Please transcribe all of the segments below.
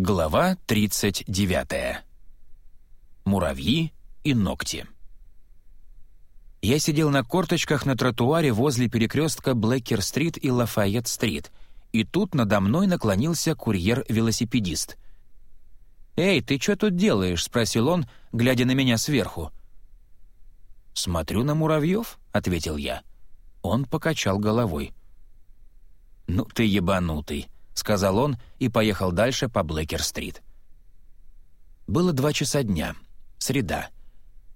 Глава 39. Муравьи и ногти. Я сидел на корточках на тротуаре возле перекрестка Блэкер-стрит и Лафайет-стрит, и тут надо мной наклонился курьер-велосипедист. «Эй, ты что тут делаешь?» — спросил он, глядя на меня сверху. «Смотрю на муравьев», — ответил я. Он покачал головой. «Ну ты ебанутый», — сказал он и поехал дальше по Блэкер-стрит. Было два часа дня, среда.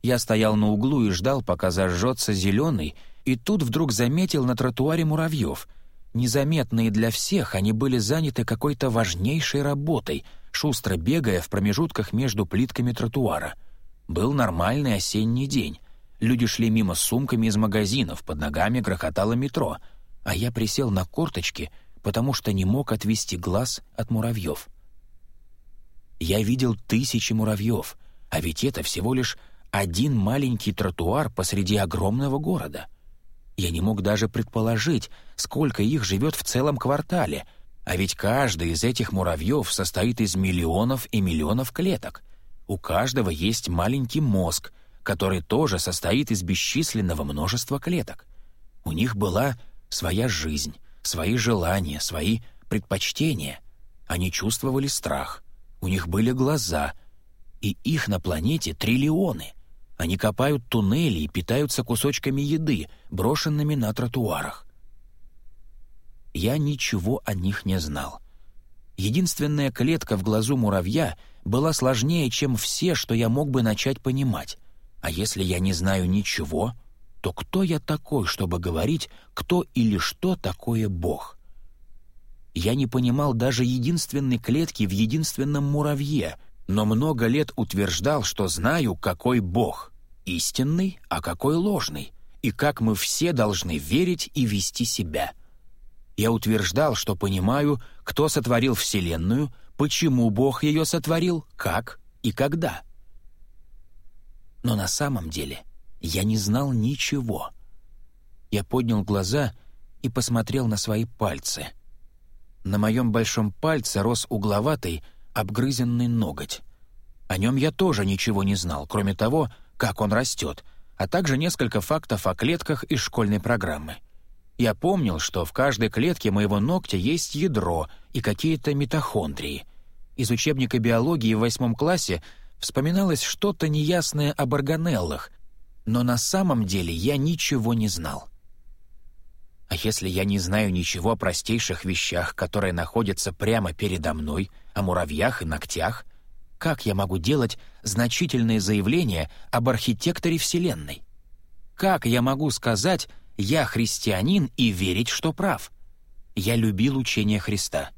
Я стоял на углу и ждал, пока зажжется зеленый, и тут вдруг заметил на тротуаре муравьев. Незаметные для всех, они были заняты какой-то важнейшей работой, шустро бегая в промежутках между плитками тротуара. Был нормальный осенний день. Люди шли мимо с сумками из магазинов, под ногами грохотало метро, а я присел на корточки, потому что не мог отвести глаз от муравьев. Я видел тысячи муравьев, а ведь это всего лишь один маленький тротуар посреди огромного города. Я не мог даже предположить, сколько их живет в целом квартале, а ведь каждый из этих муравьев состоит из миллионов и миллионов клеток. У каждого есть маленький мозг, который тоже состоит из бесчисленного множества клеток. У них была своя жизнь, свои желания, свои предпочтения. Они чувствовали страх. У них были глаза. И их на планете триллионы. Они копают туннели и питаются кусочками еды, брошенными на тротуарах. Я ничего о них не знал. Единственная клетка в глазу муравья была сложнее, чем все, что я мог бы начать понимать. А если я не знаю ничего, то кто я такой, чтобы говорить, кто или что такое Бог? Я не понимал даже единственной клетки в единственном муравье, но много лет утверждал, что знаю, какой Бог — истинный, а какой ложный, и как мы все должны верить и вести себя. Я утверждал, что понимаю, кто сотворил Вселенную, почему Бог ее сотворил, как и когда. Но на самом деле — я не знал ничего. Я поднял глаза и посмотрел на свои пальцы. На моем большом пальце рос угловатый, обгрызенный ноготь. О нем я тоже ничего не знал, кроме того, как он растет, а также несколько фактов о клетках из школьной программы. Я помнил, что в каждой клетке моего ногтя есть ядро и какие-то митохондрии. Из учебника биологии в восьмом классе вспоминалось что-то неясное об органеллах, но на самом деле я ничего не знал. А если я не знаю ничего о простейших вещах, которые находятся прямо передо мной, о муравьях и ногтях, как я могу делать значительные заявления об архитекторе Вселенной? Как я могу сказать «я христианин» и верить, что прав? Я любил учение Христа.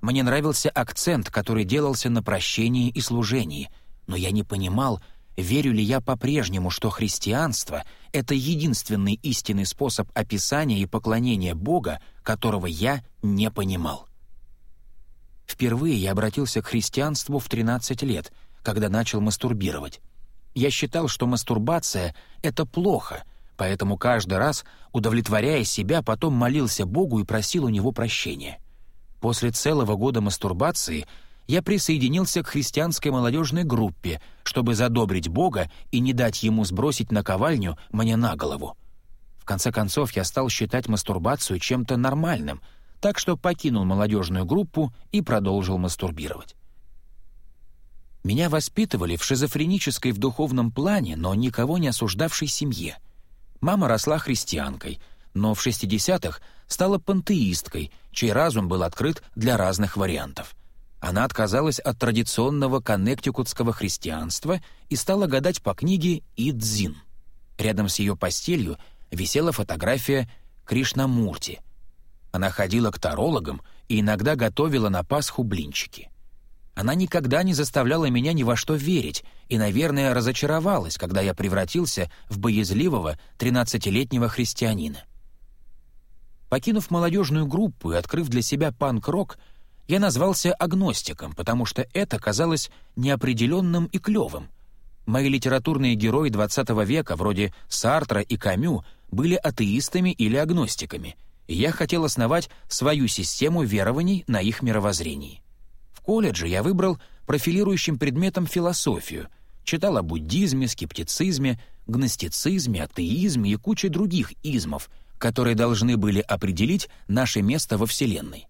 Мне нравился акцент, который делался на прощении и служении, но я не понимал, верю ли я по-прежнему, что христианство — это единственный истинный способ описания и поклонения Бога, которого я не понимал. Впервые я обратился к христианству в 13 лет, когда начал мастурбировать. Я считал, что мастурбация — это плохо, поэтому каждый раз, удовлетворяя себя, потом молился Богу и просил у Него прощения. После целого года мастурбации — я присоединился к христианской молодежной группе, чтобы задобрить Бога и не дать ему сбросить наковальню мне на голову. В конце концов, я стал считать мастурбацию чем-то нормальным, так что покинул молодежную группу и продолжил мастурбировать. Меня воспитывали в шизофренической в духовном плане, но никого не осуждавшей семье. Мама росла христианкой, но в 60-х стала пантеисткой, чей разум был открыт для разных вариантов — она отказалась от традиционного коннектикутского христианства и стала гадать по книге «Идзин». Рядом с ее постелью висела фотография Кришнамурти. Она ходила к тарологам и иногда готовила на Пасху блинчики. Она никогда не заставляла меня ни во что верить и, наверное, разочаровалась, когда я превратился в боязливого 13-летнего христианина. Покинув молодежную группу и открыв для себя панк-рок — я назвался агностиком, потому что это казалось неопределенным и клевым. Мои литературные герои XX века, вроде Сартра и Камю, были атеистами или агностиками, и я хотел основать свою систему верований на их мировоззрении. В колледже я выбрал профилирующим предметом философию, читал о буддизме, скептицизме, гностицизме, атеизме и куче других измов, которые должны были определить наше место во Вселенной.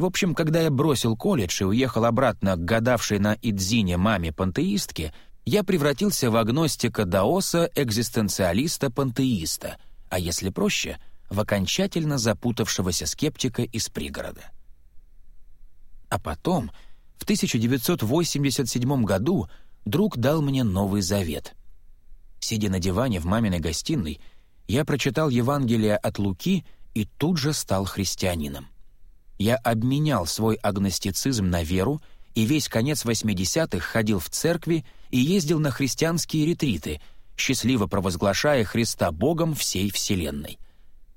В общем, когда я бросил колледж и уехал обратно к гадавшей на Идзине маме-пантеистке, я превратился в агностика-даоса-экзистенциалиста-пантеиста, а если проще, в окончательно запутавшегося скептика из пригорода. А потом, в 1987 году, друг дал мне Новый Завет. Сидя на диване в маминой гостиной, я прочитал Евангелие от Луки и тут же стал христианином я обменял свой агностицизм на веру и весь конец 80-х ходил в церкви и ездил на христианские ретриты, счастливо провозглашая Христа Богом всей Вселенной.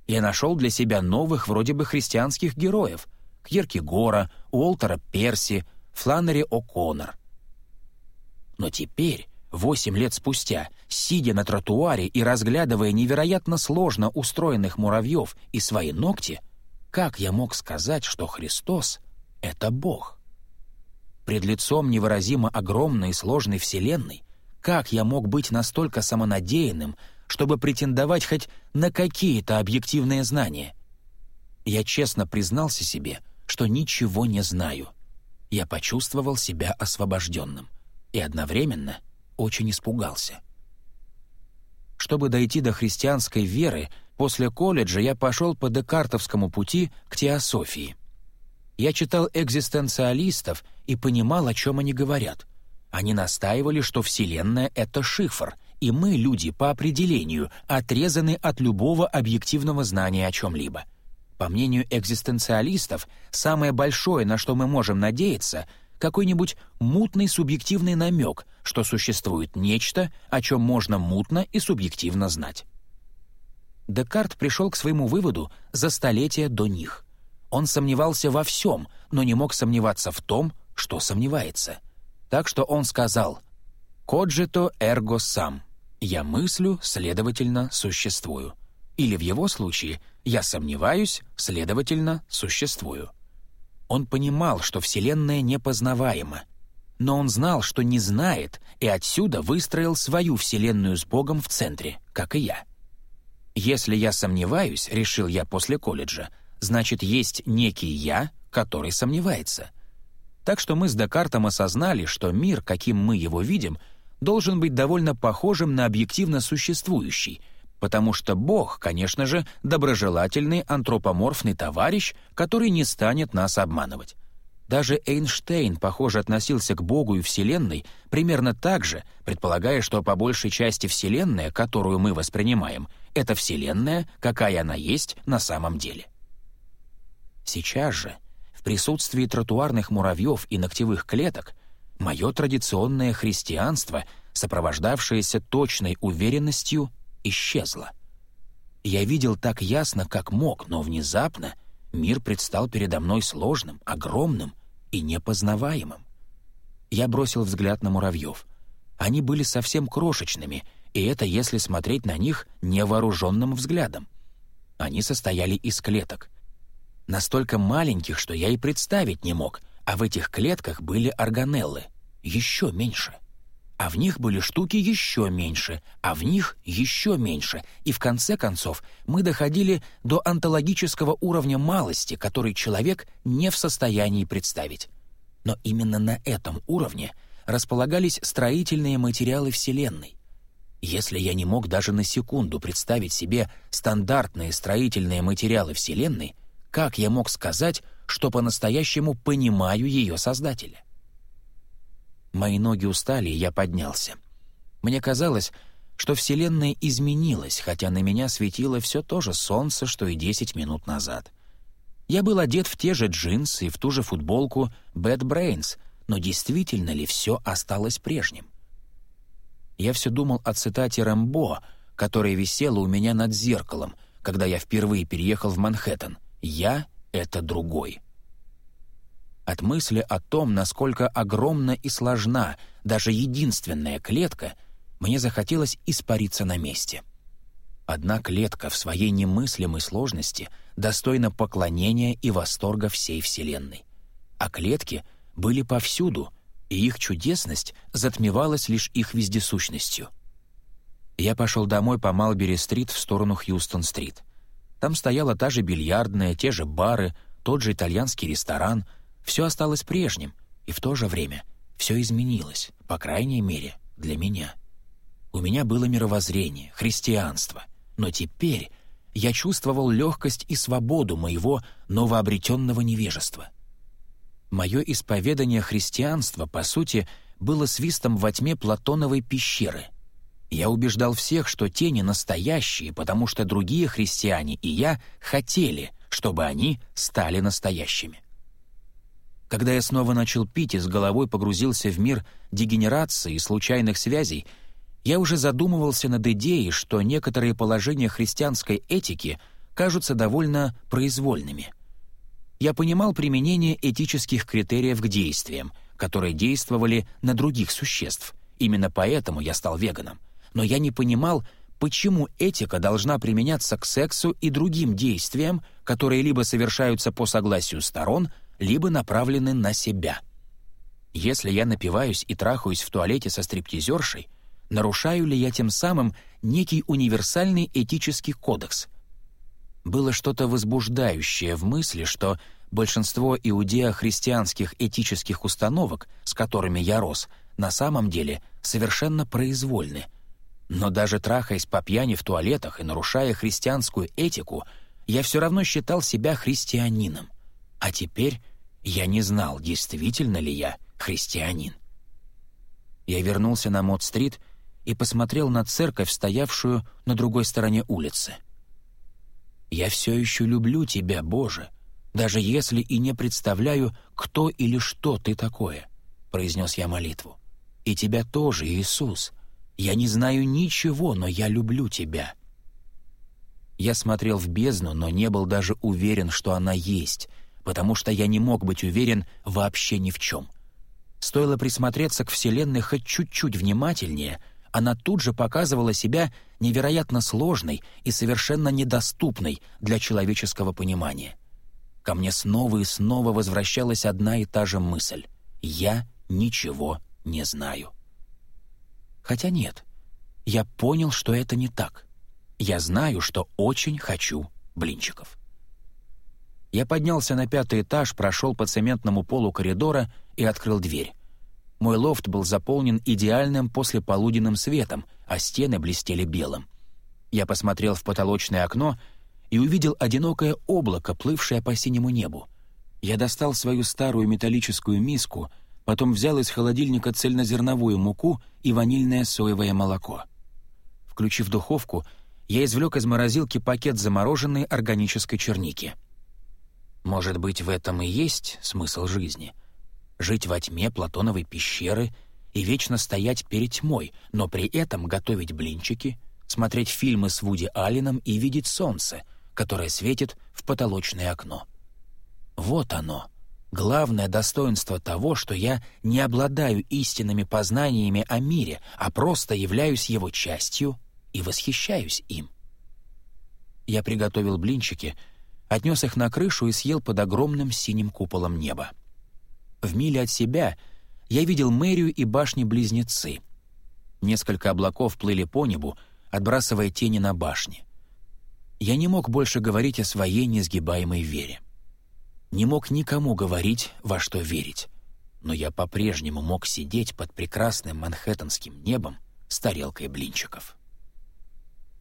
Я нашел для себя новых вроде бы христианских героев — Кьеркегора, Уолтера Перси, Фланнери О'Коннор. Но теперь, восемь лет спустя, сидя на тротуаре и разглядывая невероятно сложно устроенных муравьев и свои ногти — как я мог сказать, что Христос — это Бог? Пред лицом невыразимо огромной и сложной Вселенной, как я мог быть настолько самонадеянным, чтобы претендовать хоть на какие-то объективные знания? Я честно признался себе, что ничего не знаю. Я почувствовал себя освобожденным и одновременно очень испугался. Чтобы дойти до христианской веры, После колледжа я пошел по декартовскому пути к теософии. Я читал экзистенциалистов и понимал, о чем они говорят. Они настаивали, что Вселенная — это шифр, и мы, люди, по определению, отрезаны от любого объективного знания о чем-либо. По мнению экзистенциалистов, самое большое, на что мы можем надеяться — какой-нибудь мутный субъективный намек, что существует нечто, о чем можно мутно и субъективно знать. Декарт пришел к своему выводу за столетия до них. Он сомневался во всем, но не мог сомневаться в том, что сомневается. Так что он сказал «Коджито эрго сам» — «Я мыслю, следовательно, существую». Или в его случае «Я сомневаюсь, следовательно, существую». Он понимал, что Вселенная непознаваема, но он знал, что не знает, и отсюда выстроил свою Вселенную с Богом в центре, как и я. Если я сомневаюсь, решил я после колледжа, значит, есть некий «я», который сомневается. Так что мы с Декартом осознали, что мир, каким мы его видим, должен быть довольно похожим на объективно существующий, потому что Бог, конечно же, доброжелательный антропоморфный товарищ, который не станет нас обманывать. Даже Эйнштейн, похоже, относился к Богу и Вселенной примерно так же, предполагая, что по большей части Вселенная, которую мы воспринимаем, это Вселенная, какая она есть на самом деле. Сейчас же, в присутствии тротуарных муравьев и ногтевых клеток, мое традиционное христианство, сопровождавшееся точной уверенностью, исчезло. Я видел так ясно, как мог, но внезапно — мир предстал передо мной сложным, огромным и непознаваемым. Я бросил взгляд на муравьев. Они были совсем крошечными, и это если смотреть на них невооруженным взглядом. Они состояли из клеток. Настолько маленьких, что я и представить не мог, а в этих клетках были органеллы, еще меньше а в них были штуки еще меньше, а в них еще меньше, и в конце концов мы доходили до онтологического уровня малости, который человек не в состоянии представить. Но именно на этом уровне располагались строительные материалы Вселенной. Если я не мог даже на секунду представить себе стандартные строительные материалы Вселенной, как я мог сказать, что по-настоящему понимаю ее создателя? Мои ноги устали, и я поднялся. Мне казалось, что Вселенная изменилась, хотя на меня светило все то же солнце, что и десять минут назад. Я был одет в те же джинсы и в ту же футболку «Bad Brains», но действительно ли все осталось прежним? Я все думал о цитате Рэмбо, которая висела у меня над зеркалом, когда я впервые переехал в Манхэттен. «Я — это другой». От мысли о том, насколько огромна и сложна даже единственная клетка, мне захотелось испариться на месте. Одна клетка в своей немыслимой сложности достойна поклонения и восторга всей Вселенной. А клетки были повсюду, и их чудесность затмевалась лишь их вездесущностью. Я пошел домой по Малбери-стрит в сторону Хьюстон-стрит. Там стояла та же бильярдная, те же бары, тот же итальянский ресторан. Все осталось прежним, и в то же время все изменилось, по крайней мере, для меня. У меня было мировоззрение, христианство, но теперь я чувствовал легкость и свободу моего новообретенного невежества. Мое исповедание христианства, по сути, было свистом во тьме Платоновой пещеры. Я убеждал всех, что тени настоящие, потому что другие христиане и я хотели, чтобы они стали настоящими. Когда я снова начал пить и с головой погрузился в мир дегенерации и случайных связей — я уже задумывался над идеей, что некоторые положения христианской этики кажутся довольно произвольными. Я понимал применение этических критериев к действиям, которые действовали на других существ. Именно поэтому я стал веганом. Но я не понимал, почему этика должна применяться к сексу и другим действиям, которые либо совершаются по согласию сторон, либо направлены на себя. Если я напиваюсь и трахаюсь в туалете со стриптизершей — нарушаю ли я тем самым некий универсальный этический кодекс. Было что-то возбуждающее в мысли, что большинство иудео-христианских этических установок, с которыми я рос, на самом деле совершенно произвольны. Но даже трахаясь по пьяни в туалетах и нарушая христианскую этику, я все равно считал себя христианином. А теперь я не знал, действительно ли я христианин. Я вернулся на Мод-стрит — и посмотрел на церковь, стоявшую на другой стороне улицы. «Я все еще люблю Тебя, Боже, даже если и не представляю, кто или что Ты такое», — произнес я молитву. «И Тебя тоже, Иисус. Я не знаю ничего, но я люблю Тебя». Я смотрел в бездну, но не был даже уверен, что она есть, потому что я не мог быть уверен вообще ни в чем. Стоило присмотреться к Вселенной хоть чуть-чуть внимательнее — она тут же показывала себя невероятно сложной и совершенно недоступной для человеческого понимания. Ко мне снова и снова возвращалась одна и та же мысль «Я ничего не знаю». Хотя нет, я понял, что это не так. Я знаю, что очень хочу блинчиков. Я поднялся на пятый этаж, прошел по цементному полу коридора и открыл дверь. Мой лофт был заполнен идеальным послеполуденным светом, а стены блестели белым. Я посмотрел в потолочное окно и увидел одинокое облако, плывшее по синему небу. Я достал свою старую металлическую миску, потом взял из холодильника цельнозерновую муку и ванильное соевое молоко. Включив духовку, я извлек из морозилки пакет замороженной органической черники. Может быть, в этом и есть смысл жизни — жить во тьме Платоновой пещеры и вечно стоять перед тьмой, но при этом готовить блинчики, смотреть фильмы с Вуди Алленом и видеть солнце, которое светит в потолочное окно. Вот оно, главное достоинство того, что я не обладаю истинными познаниями о мире, а просто являюсь его частью и восхищаюсь им. Я приготовил блинчики, отнес их на крышу и съел под огромным синим куполом неба. В миле от себя я видел мэрию и башни-близнецы. Несколько облаков плыли по небу, отбрасывая тени на башни. Я не мог больше говорить о своей несгибаемой вере. Не мог никому говорить, во что верить. Но я по-прежнему мог сидеть под прекрасным манхэттенским небом с тарелкой блинчиков.